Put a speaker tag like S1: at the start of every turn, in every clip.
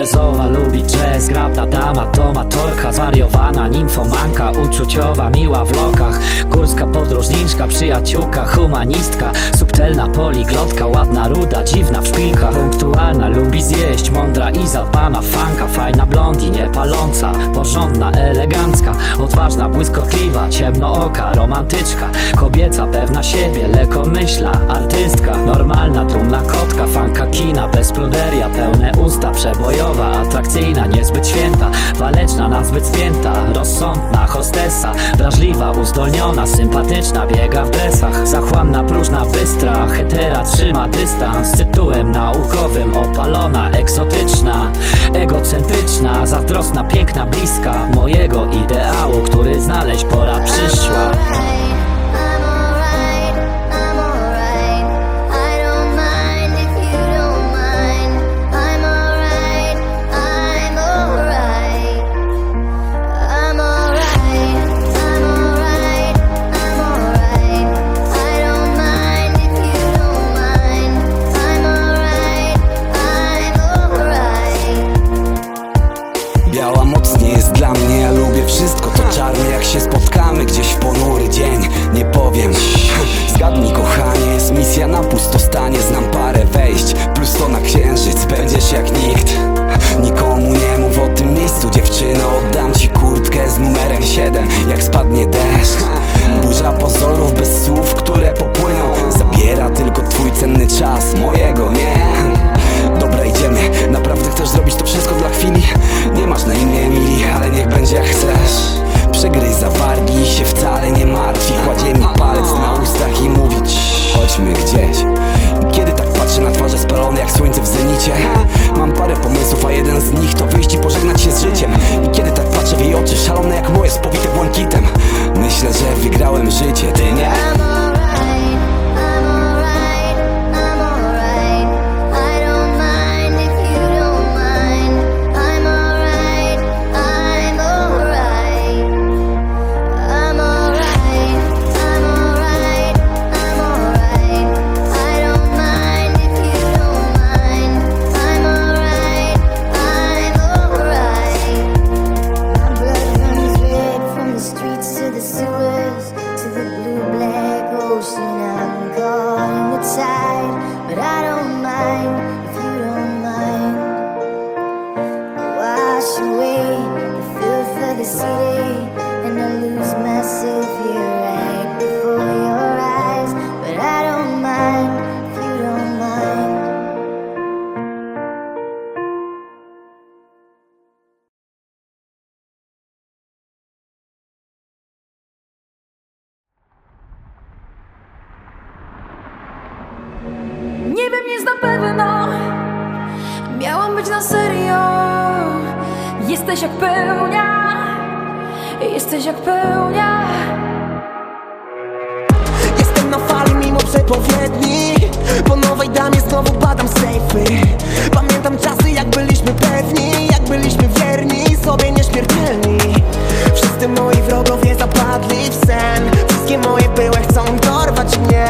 S1: imprezowa Lubi jazz, grabna dama, tomatorka Zwariowana, nimfomanka, uczuciowa Miła w lokach, górska podróżniczka Przyjaciółka, humanistka Subtelna poliglotka, ładna ruda Dziwna w szpilkach, punktualna Lubi zjeść, mądra i zadbana Fanka, fajna blondi, nie paląca Porządna, elegancka Odważna, błyskotliwa, ciemnooka Romantyczka, kobieca, pewna siebie Lekomyśla, artystka Normalna, trumna kotka Fanka kina, bezpluderia Pełne usta, przebojowa Atrakcyjna, niezbyt święta Waleczna, nazbyt spięta Rozsądna, hostesa Wrażliwa, uzdolniona, sympatyczna Biega w dresach Zachłanna, próżna, bystra Hetera, trzyma dystans Z tytułem naukowym Opalona, egzotyczna Egocentryczna, zazdrosna, piękna, bliska Mojego ideału, który znaleźć pora przyszła
S2: i
S3: się wcale nie martwi. Kładzie mi palec na ustach i mówi "Cii, chodźmy gdzieś. I Kiedy tak patrzę na twarze spalone jak słońce w zenicie Mam parę pomysłów, a jeden z nich to wyjść i pożegnać się z życiem I kiedy tak patrzę w jej oczy, szalone jak moje, spowite błękitem Myślę, że wygrałem życie, ty
S4: być na serio. Jesteś jak pełnia. Jesteś jak pełnia.
S5: Jestem na fali mimo przepowiedni. Po nowej damie znowu badam sejfy. Pamiętam czasy jak byliśmy pewni Jak byliśmy wierni, sobie nieśmiertelni. Wszyscy moi wrogowie zapadli w sen. Wszystkie moje były chcą dorwać mnie.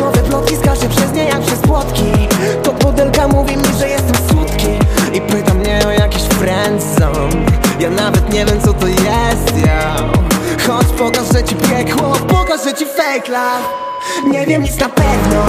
S5: Nowe plotki skaże przez nie jak przez płotki. To modelka mówi mi, że jestem I pyta mnie o jakiś friendzone Ja nawet nie wiem co to jest, ja Chodź pokażę ci piekło, pokażę ci fake love Nie wiem nic na pewno,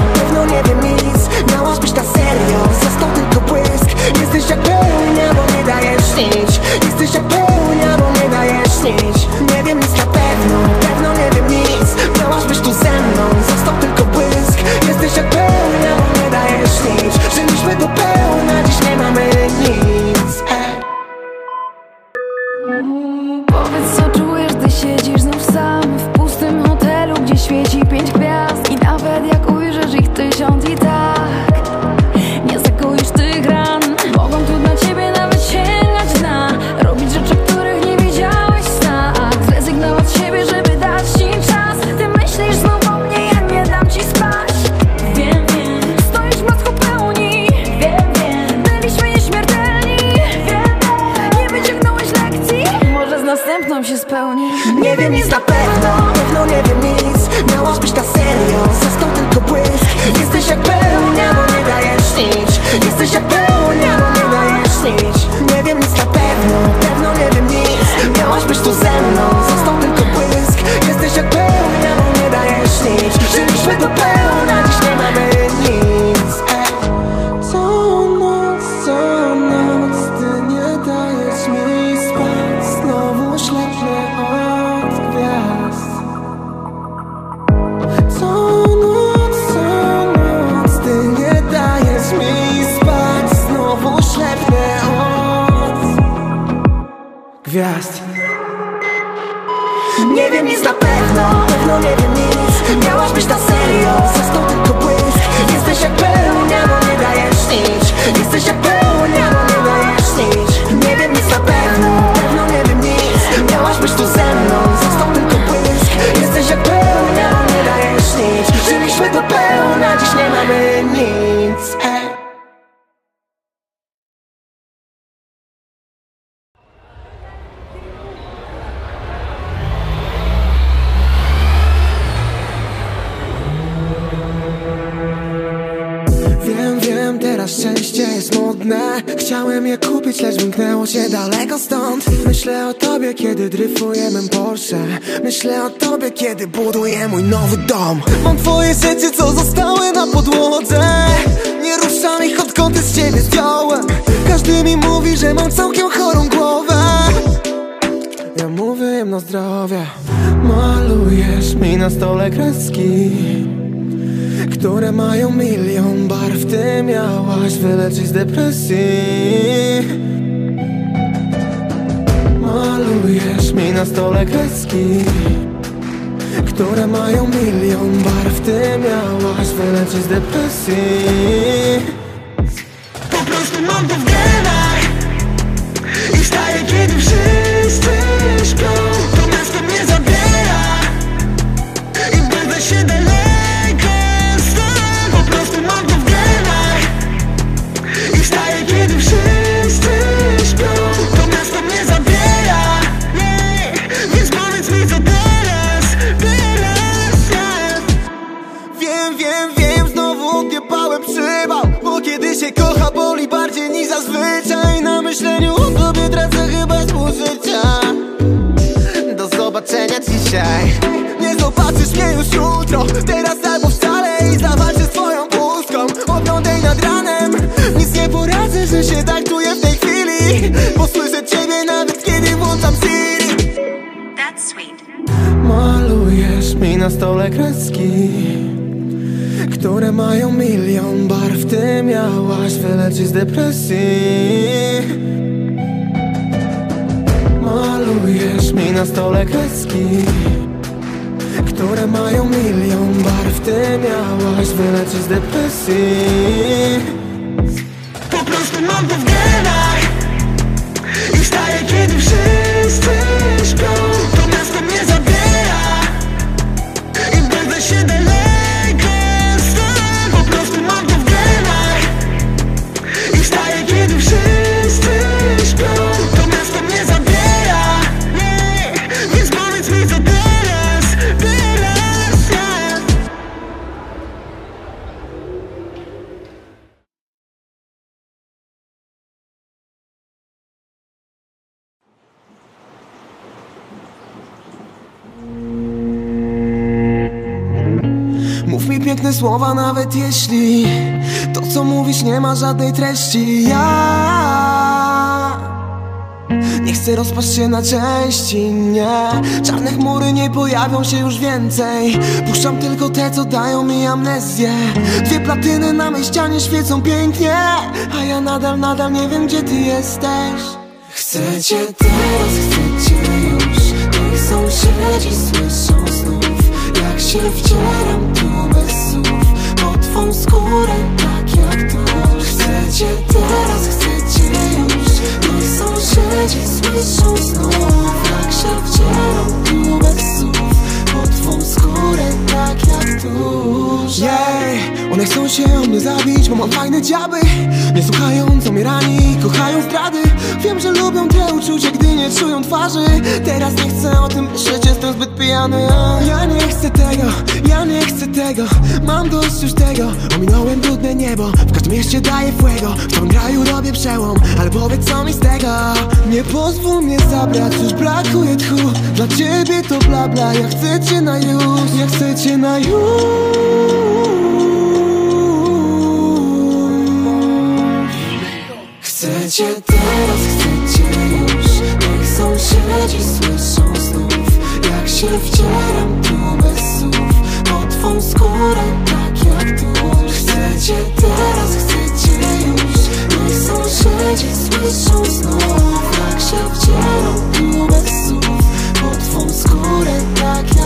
S5: Chciałem je kupić, lecz wymknęło się daleko stąd. Myślę o tobie, kiedy dryfujemy Porsche. Myślę o tobie, kiedy buduję mój nowy dom. Mam twoje rzeczy, co zostały na podłodze. Nie ruszam ich, odkąd z ciebie zdjąłem Każdy mi mówi, że mam całkiem chorą głowę. Ja mówię im na zdrowie. Malujesz mi na stole kreski które mają milion barw Ty miałaś wyleczyć z depresji. Malujesz mi na stole kreski Które mają milion barw. Ty miałaś wyleczyć z depresji. Po prostu mam to w genach I wstaję kiedy wszyscy do zobaczenia dzisiaj. Nie zobaczysz mnie już jutro Teraz albo wcale i zawalczę z twoją pustką Oglądaj nad ranem Nic nie poradzę, że się tak czuję w tej chwili Bo słyszę ciebie nawet kiedy włączam Siri.
S6: That's sweet.
S5: Malujesz mi na stole kreski Które mają milion barw. Ty miałaś wyleczyć z depresji. Malujesz mi na stole kreski Które mają milion barw. Ty miałaś wyleczyć z depresji słowa, nawet jeśli To co mówisz nie ma żadnej treści. Ja nie chcę rozpaść się na części, nie. Czarne chmury nie pojawią się już więcej. Puszczam tylko te, co dają mi amnezję. Dwie platyny na mej ścianie świecą pięknie A ja nadal, nadal nie wiem, gdzie ty jesteś. Chcę cię teraz, chcę cię już. Niech sąsiedzi słyszą znów Jak się wcieram tu bez słów mam fajne dziaby Nie słuchają, co mnie rani, kochają zdrady. Wiem, że lubią te uczucia, gdy nie czują twarzy. Teraz nie chcę o tym myśleć, jestem zbyt pijany. Ja nie chcę tego, ja nie chcę tego. Mam dość już tego, ominąłem brudne niebo W każdym mieście daję fuego, w całym kraju robię przełom Ale powiedz co mi z tego? Nie pozwól mnie zabrać, już brakuje tchu. Dla ciebie to bla bla, ja chcę cię na już Ja chcę cię na już cię teraz, chcę cię już? Niech sąsiedzi słyszą znów Jak się wcieram tu bez słów. Po twą skórę tak jak tu. Chcę cię teraz, chcę cię już? Niech sąsiedzi słyszą znów Jak się wcieram tu bez słów.
S7: Po twą skórę tak jak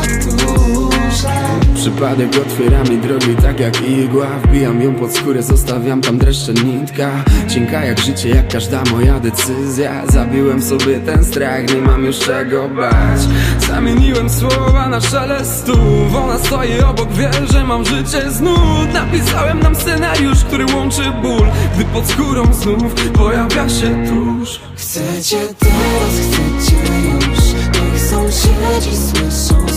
S7: przypadek otwiera mi drogi tak jak igła. Wbijam ją pod skórę, zostawiam tam dreszcze nitka. Cienka jak życie, jak każda moja decyzja. Zabiłem sobie ten strach, nie mam już czego bać. Zamieniłem słowa na szelestów Ona stoi obok, wie, że mam życie znów. Napisałem nam scenariusz, który łączy ból. Gdy pod skórą znów pojawia się tusz
S8: Chcecie teraz, chcecie już. Niech sąsiedzi słyszą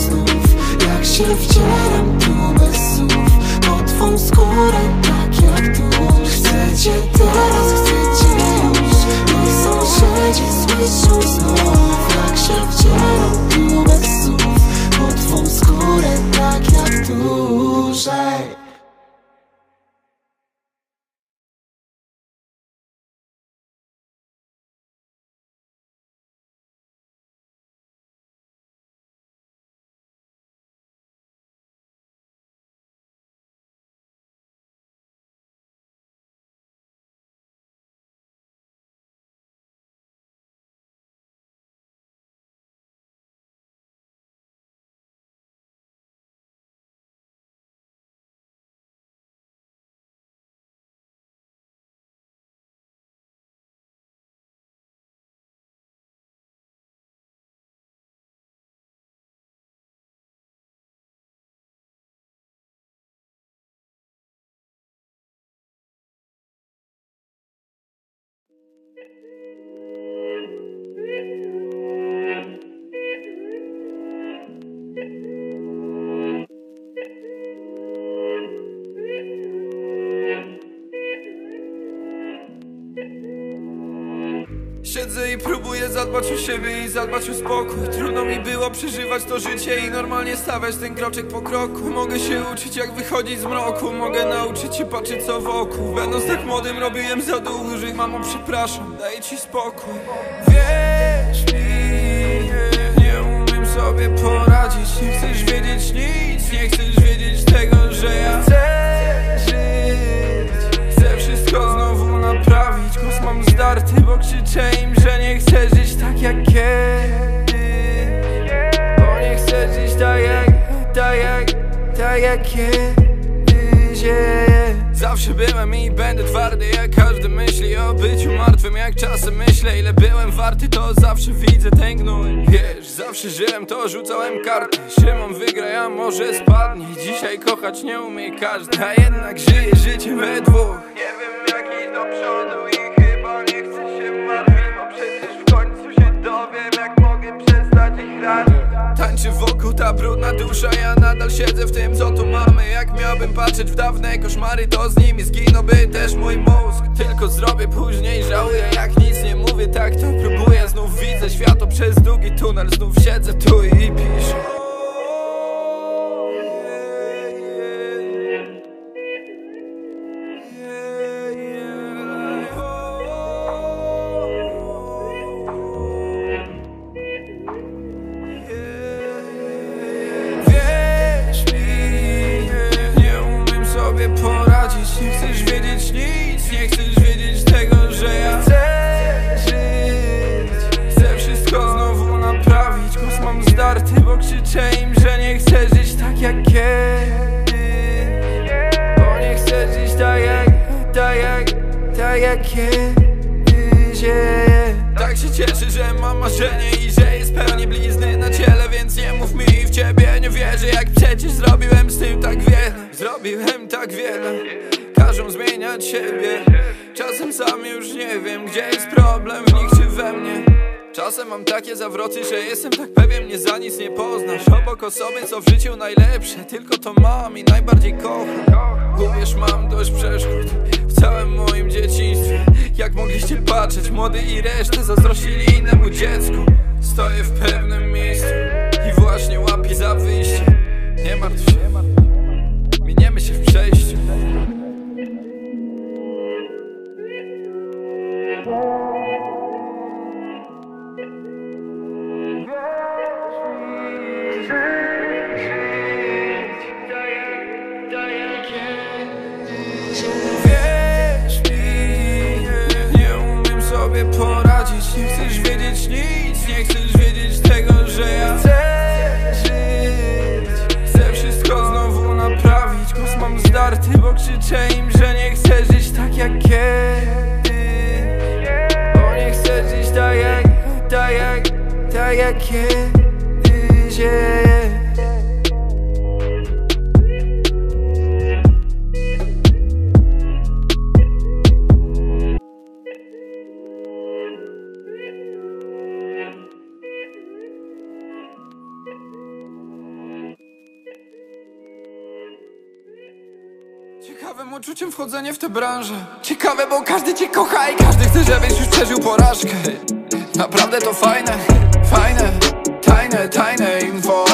S8: Jak się wcieram tu bez słów Pod twą skórę tak jak tuż Chcecie teraz, chcecie już Niech sąsiedzi słyszą znów. Jak się wcieram tu bez słów Pod twą skórę tak jak tuż
S9: Thank you. Zadbać o siebie i zadbać o spokój. Trudno mi było przeżywać to życie i normalnie stawiać ten kroczek po kroku. Mogę się uczyć jak wychodzić z mroku. Mogę nauczyć się patrzeć co wokół. Będąc tak młodym robiłem za dużych. Mamo przepraszam, daj ci spokój. Wierz mi, nie umiem sobie poradzić. Nie chcesz wiedzieć nic, nie chcesz wiedzieć tego, kiedyś Bo nie chcę żyć tak jak, tak jak, tak jak kiedyś. Zawsze byłem i będę twardy jak każdy myśli o byciu martwym. Jak czasem myślę ile byłem warty to zawsze widzę ten gnój Wiesz, zawsze żyłem to rzucałem karty. Szymon wygra, ja może spadnie. Dzisiaj kochać nie umie każdy A jednak żyje życie we dwóch. Nie wiem jak iść do przodu dowiem jak mogę przestać ich ranić. Tańczy wokół ta brudna dusza Ja nadal siedzę w tym co tu mamy. Jak miałbym patrzeć w dawne koszmary To z nimi zginąłby też mój mózg. Tylko zrobię później żałuję Jak nic nie mówię tak to próbuję. Znów widzę światło przez długi tunel Znów siedzę tu i piszę krzyczę im, że nie chcę żyć tak jak kiedyś. Bo nie chcę żyć tak jak, tak jak, tak jak kiedyś. Tak się cieszę, że mam marzenie i że jest pełnie blizny na ciele Więc nie mów mi w ciebie nie wierzę. Jak przecież zrobiłem z tym tak wiele Zrobiłem tak wiele. Każą zmieniać siebie. Czasem sam już nie wiem Gdzie jest problem. W nich czy we mnie Czasem mam takie zawroty, że jestem tak pewien Mnie za nic nie poznasz. Obok osoby co w życiu najlepsze Tylko to mam i najbardziej kocham. Uwierz mam dość przeszkód W całym moim dzieciństwie. Jak mogliście patrzeć Młody i resztę zazdrościli innemu dziecku. Stoję w pewnym miejscu I właśnie łapię za wyjście. Nie martw się. Miniemy się w przejściu standardy, bo krzyczę im, że nie chcę żyć tak jak kiedy Bo nie chcę żyć tak jak, tak jak, tak jak kiedyś yeah. Uczuciem wchodzenie w tę branżę. Ciekawe, bo każdy cię kocha i każdy chce, żebyś już przeżył porażkę. Naprawdę to fajne, fajne, tajne, tajne info.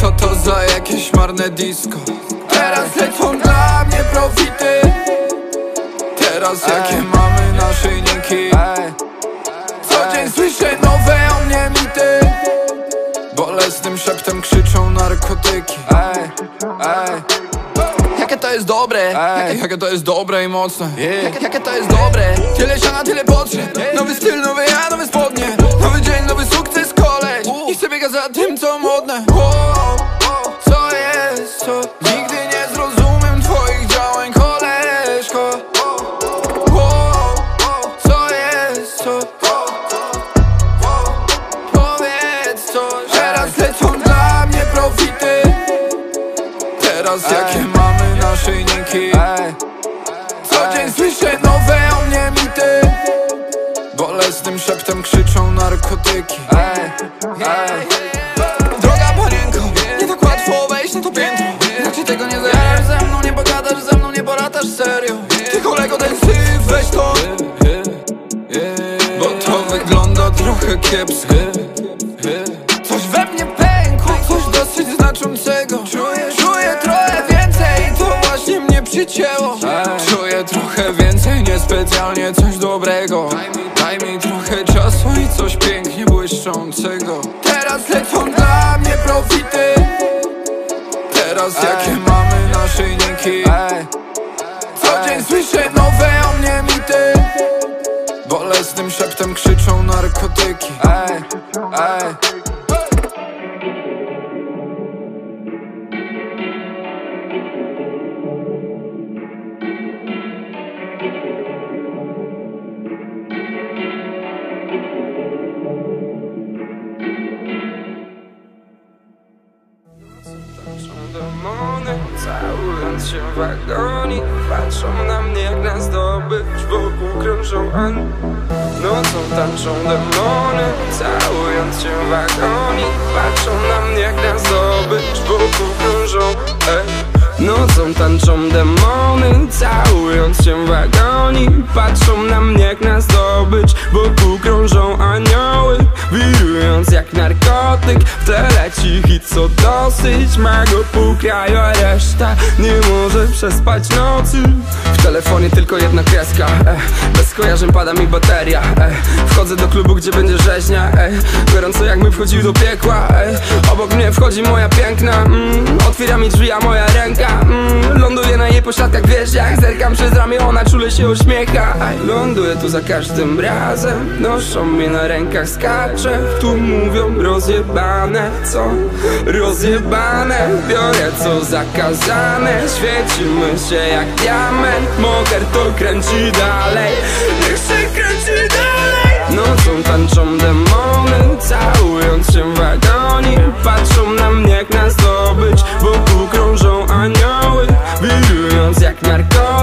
S9: Co to za jakieś marne disco? Teraz lecą dla mnie profity. Teraz jakie mamy naszyjniki Co dzień słyszę nowe o mnie mity. Bolesnym szeptem krzyczą narkotyki Jakie to jest dobre, jakie, jakie to jest dobre i mocne? Jakie, jakie to jest dobre, tyle siana, tyle potrzeb. Nowy styl, nowy ja, nowe spodnie. Nowy dzień, nowy sukces, koleś I chcę biegać za tym, co modne narkotyki. Droga panienko, nie tak łatwo wejść na to piętro. Raczej tego nie zerasz ze mną, nie pogadasz ze mną, nie poratasz serio. Ty kolego ten syf, weź to. Bo to wygląda trochę kiepsko. Coś we mnie pękło, coś dosyć znaczącego. Czuję, czuję trochę więcej i to właśnie mnie przycięło. Czuję trochę więcej, niespecjalnie coś dobrego. Daj mi trochę czasu i coś błyszczącego Teraz lecą dla mnie profity. Teraz jakie mamy naszyjniki Co dzień słyszę nowe o mnie mity. Bolesnym szeptem krzyczą narkotyki.
S7: Demony agonii Patrzą na mnie jak na zdobycz Wokół krążą ani Nocą tańczą demony Całując się w Patrzą na mnie jak na zdobycz Wokół krążą ej. Nocą tańczą demony Całując się w agonii. Patrzą na mnie jak na zdobycz Wokół krążą anioły. Wirując jak narkotyk W tle leci co dosyć Ma go pół kraju, a reszta Nie może przespać nocy. W telefonie tylko jedna kreska e, Bez skojarzeń pada mi bateria e, Wchodzę do klubu, gdzie będzie rzeźnia e, Gorąco jak my wchodził do piekła e, Obok mnie wchodzi moja piękna mm, Otwiera mi drzwi, a moja ręka mm, Ląduję na jej pośladkach, wiesz jak? Zerkam przez ramię, ona czule się uśmiecha. Aj, Ląduję tu za każdym razem Noszą mnie na rękach, skaczę Tu mówią rozjebane, co? Rozjebane Biorę co zakazane. Świecimy się jak diament Moker to kręci dalej. Niech się kręci dalej. Nocą tańczą demony Całując się w agonii. Patrzą na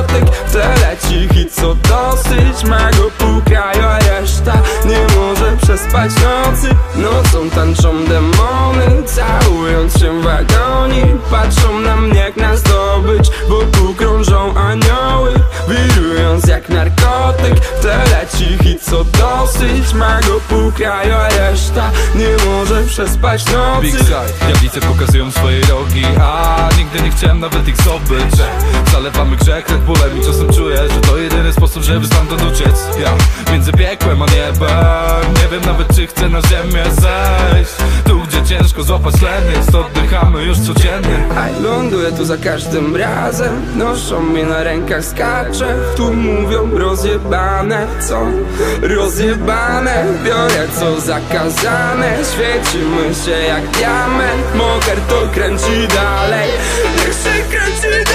S7: narkotyk W tle leci hit co dosyć Ma go pół kraju, a reszta Nie może przespać nocy. Nocą tańczą demony Całując się w agonii. Patrzą na mnie jak na zdobycz Wokół krążą anioły. Wirując jak narkotyk W tle leci hit co dosyć Ma go pół kraju, a reszta Nie może przespać
S10: Big
S7: nocy.
S10: Side, diablice pokazują swoje rogi A nigdy nie chciałem nawet ich zdobyć. Zalewamy grzech Red Bullem i czasem czuję, że to jedyny sposób, żeby stamtąd uciec Ja, między piekłem a niebem. Nie wiem nawet czy chcę na ziemię zejść. Tu gdzie ciężko złapać tlen jest Oddychamy już codziennie.
S7: Aj, ląduję tu za każdym razem. Noszą mnie na rękach, skaczę Tu mówią rozjebane, co? Rozjebane. Biorę co zakazane Świecimy się jak diament Moker to kręci dalej. Niech się kręci dalej